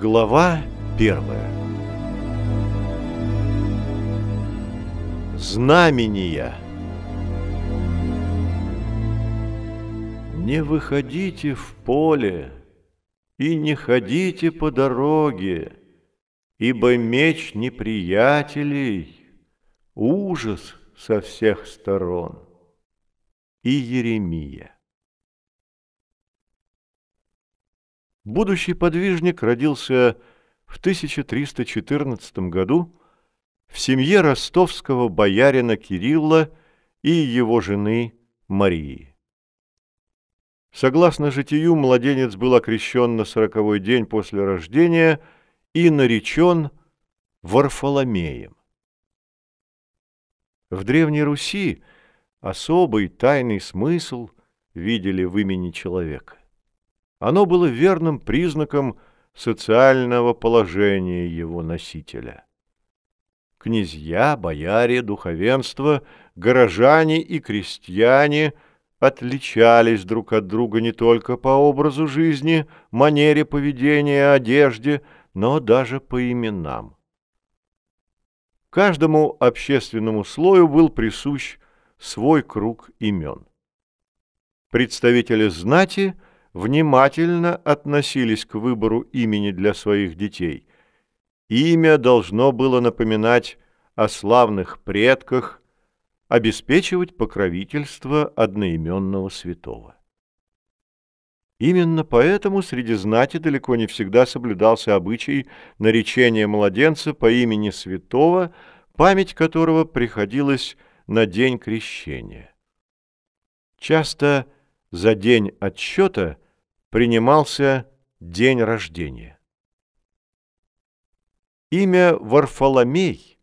Глава первая. Знамения. Не выходите в поле и не ходите по дороге, Ибо меч неприятелей — ужас со всех сторон. И Еремия Будущий подвижник родился в 1314 году в семье ростовского боярина Кирилла и его жены Марии. Согласно житию, младенец был окрещен на сороковой день после рождения и наречен Варфоломеем. В Древней Руси особый тайный смысл видели в имени человека. Оно было верным признаком социального положения его носителя. Князья, бояре, духовенство, горожане и крестьяне отличались друг от друга не только по образу жизни, манере поведения, одежде, но даже по именам. Каждому общественному слою был присущ свой круг имен. Представители знати – внимательно относились к выбору имени для своих детей. Имя должно было напоминать о славных предках, обеспечивать покровительство одноименного святого. Именно поэтому среди знати далеко не всегда соблюдался обычай наречения младенца по имени святого, память которого приходилась на день крещения. Часто за день отсчета принимался день рождения. Имя Варфоломей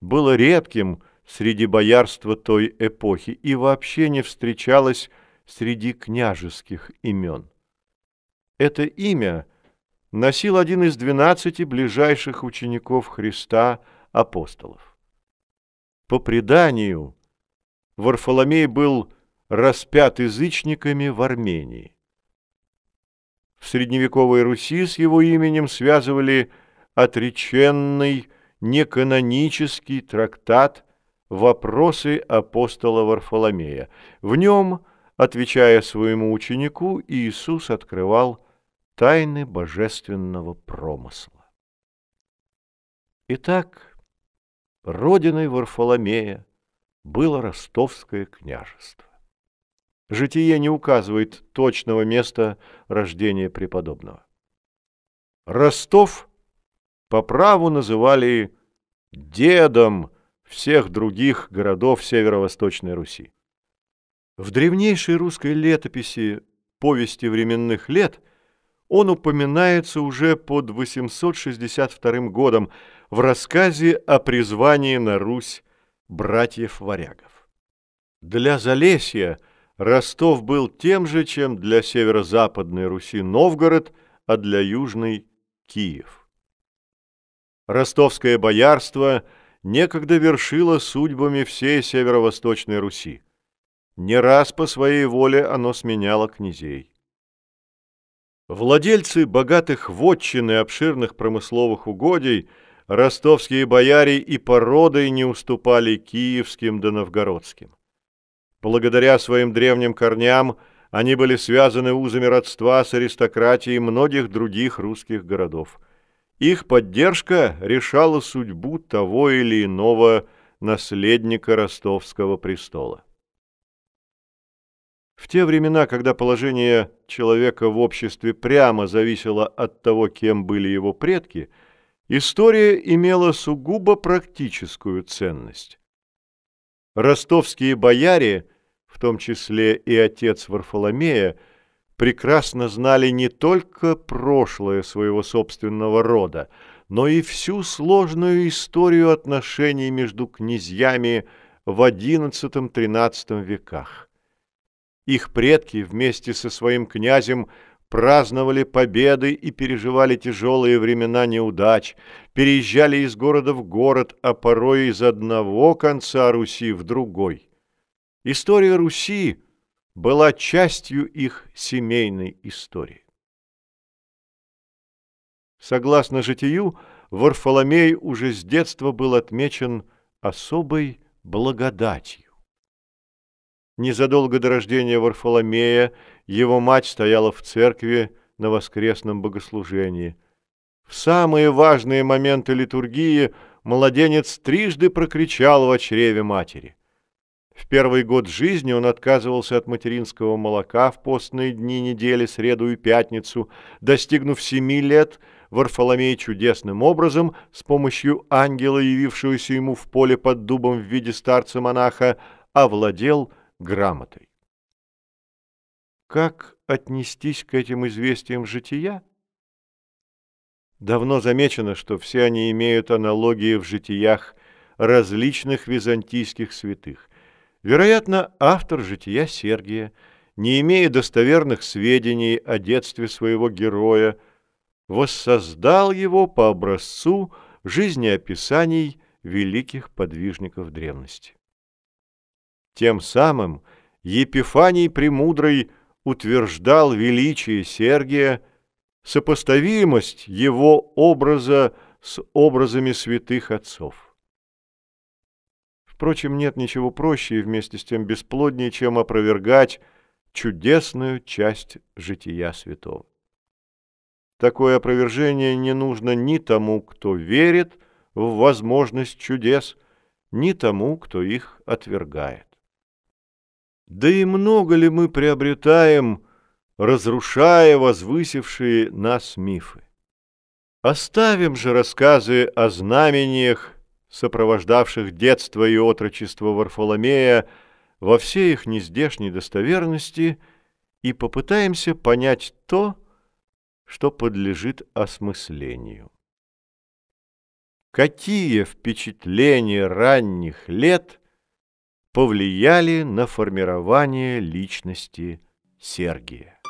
было редким среди боярства той эпохи и вообще не встречалось среди княжеских имен. Это имя носил один из двенадцати ближайших учеников Христа апостолов. По преданию, Варфоломей был распят язычниками в Армении. В средневековой Руси с его именем связывали отреченный неканонический трактат «Вопросы апостола Варфоломея». В нем, отвечая своему ученику, Иисус открывал тайны божественного промысла. Итак, родиной Варфоломея было ростовское княжество. Житие не указывает точного места рождения преподобного. Ростов по праву называли дедом всех других городов северо-восточной Руси. В древнейшей русской летописи «Повести временных лет» он упоминается уже под 862 годом в рассказе о призвании на Русь братьев-варягов. Для Залесья – Ростов был тем же, чем для северо-западной Руси Новгород, а для южной – Киев. Ростовское боярство некогда вершило судьбами всей северо-восточной Руси. Не раз по своей воле оно сменяло князей. Владельцы богатых вотчин и обширных промысловых угодий, ростовские бояре и породой не уступали киевским да новгородским. Благодаря своим древним корням они были связаны узами родства с аристократией многих других русских городов. Их поддержка решала судьбу того или иного наследника ростовского престола. В те времена, когда положение человека в обществе прямо зависело от того, кем были его предки, история имела сугубо практическую ценность. Ростовские бояре в том числе и отец Варфоломея, прекрасно знали не только прошлое своего собственного рода, но и всю сложную историю отношений между князьями в XI-XIII веках. Их предки вместе со своим князем праздновали победы и переживали тяжелые времена неудач, переезжали из города в город, а порой из одного конца Руси в другой. История Руси была частью их семейной истории. Согласно житию, Варфоломей уже с детства был отмечен особой благодатью. Незадолго до рождения Варфоломея его мать стояла в церкви на воскресном богослужении. В самые важные моменты литургии младенец трижды прокричал в чреве матери. В первый год жизни он отказывался от материнского молока в постные дни недели, среду и пятницу. Достигнув семи лет, Варфоломей чудесным образом, с помощью ангела, явившегося ему в поле под дубом в виде старца-монаха, овладел грамотой. Как отнестись к этим известиям жития? Давно замечено, что все они имеют аналогии в житиях различных византийских святых. Вероятно, автор жития Сергия, не имея достоверных сведений о детстве своего героя, воссоздал его по образцу жизнеописаний великих подвижников древности. Тем самым Епифаний Премудрый утверждал величие Сергия, сопоставимость его образа с образами святых отцов. Впрочем, нет ничего проще и вместе с тем бесплоднее, чем опровергать чудесную часть жития святого. Такое опровержение не нужно ни тому, кто верит в возможность чудес, ни тому, кто их отвергает. Да и много ли мы приобретаем, разрушая возвысившие нас мифы? Оставим же рассказы о знамениях, сопровождавших детство и отрочество Варфоломея во всей их нездешней достоверности, и попытаемся понять то, что подлежит осмыслению. Какие впечатления ранних лет повлияли на формирование личности Сергия?